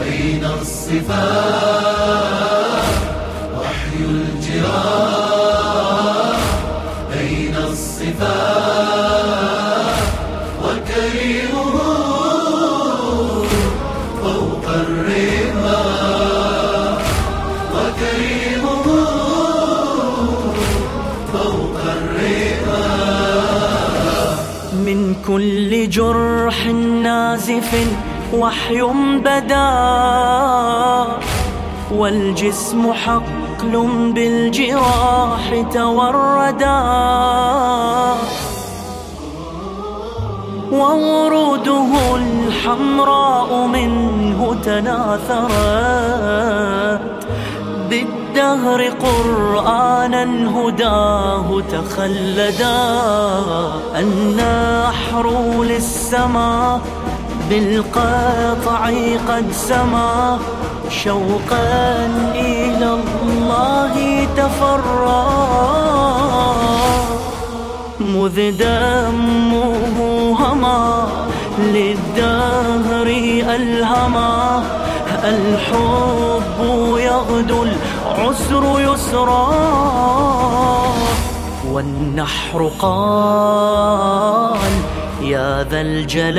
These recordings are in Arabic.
بين الصفات وحي الجراح بين الصفات وكريمه من كل جرح نازف وحي بدا والجسم حقل بالجراح توردا ووروده الحمراء منه تناثرت بالدهر قرآنا هداه تخلدا النحر للسماء بالقطع قد سما شوقا إلى الله تفرّا مذ دمه هما للدهر ألهما الحب يغدو العسر يسرا والنحر قال يا ذا الجلال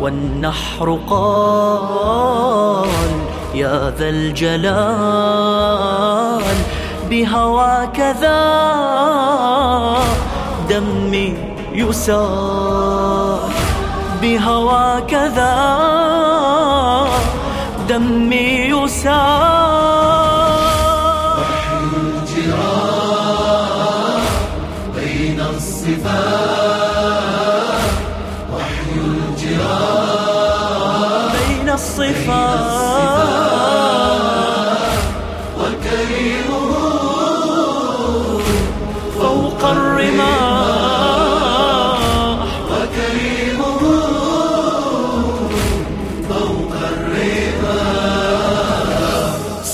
والنحر قال يا ذا الجلال بهواك ذا دمي يسال بهواك ذا دمي يسال وحي الجراح بين الصفات وحي الجراح بين الصفات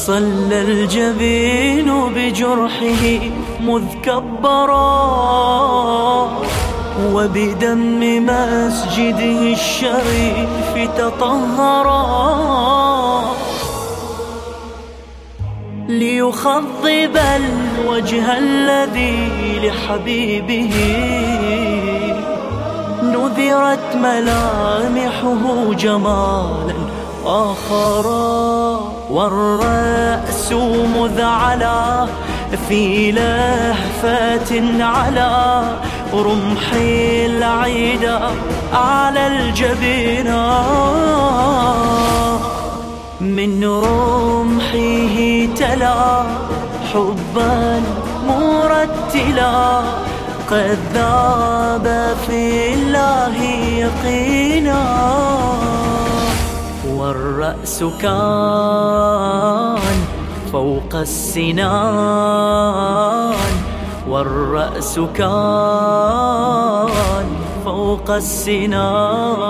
صلى الجبين بجرحه مذ كبرا وبدم مسجده الشريف تطهرا. ليخضب الوجه الذي لحبيبه. نذرت ملامحه جمالا آخرا. والرأس مذ علا في لهفة على رمح العيدا على الجبينا من رمحه تلا حبا مرتلا قد ذاب في الله يقينا. والرأس كان فوق السنان. والرأس كان فوق السنان.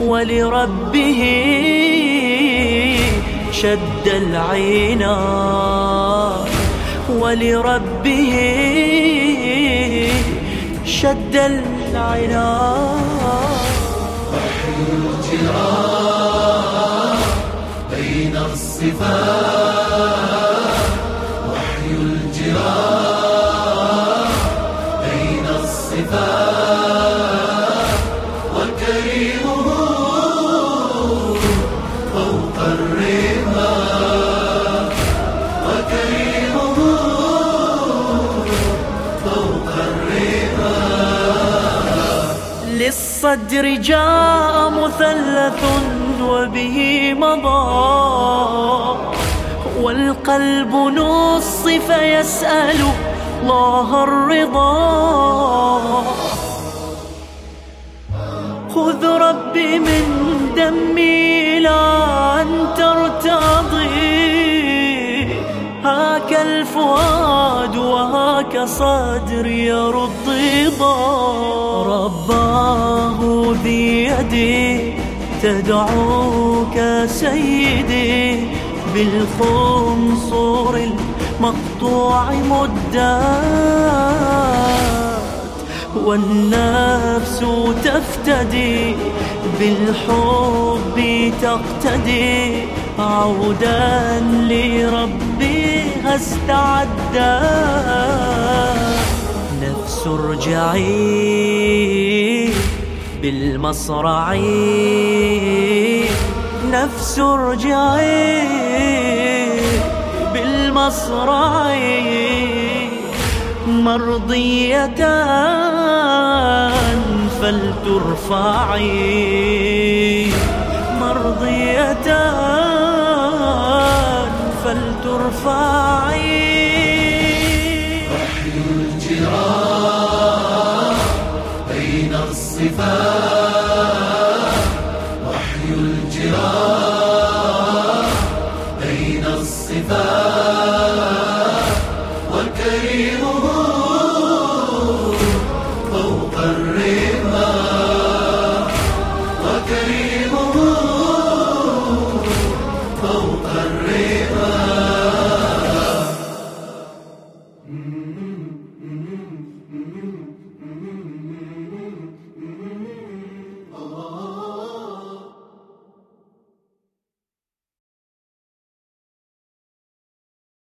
ولربه شد العينا ولربه شد العينا وحي الجراح بين الصفات وحي الجراح بين الصفات وكريمه فوق الرماح وكريمه للصدر جاء مثلث وبه مضى. والقلب نصف يسأل الله الرضا. خذ ربي من دمي الفؤاد وهاك صدري يرضضا رباه ذي يدي تدعوك سيدي بالخنصر المقطوع مدات والنفس تفتدي بالحب تقتدي عودا استعدت نفس ارجعي بالمصرع. نفس ارجعي بالمصرع. مرضية فلترفعي. مرضية فلترفعي الجراح بين الصفات.